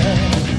said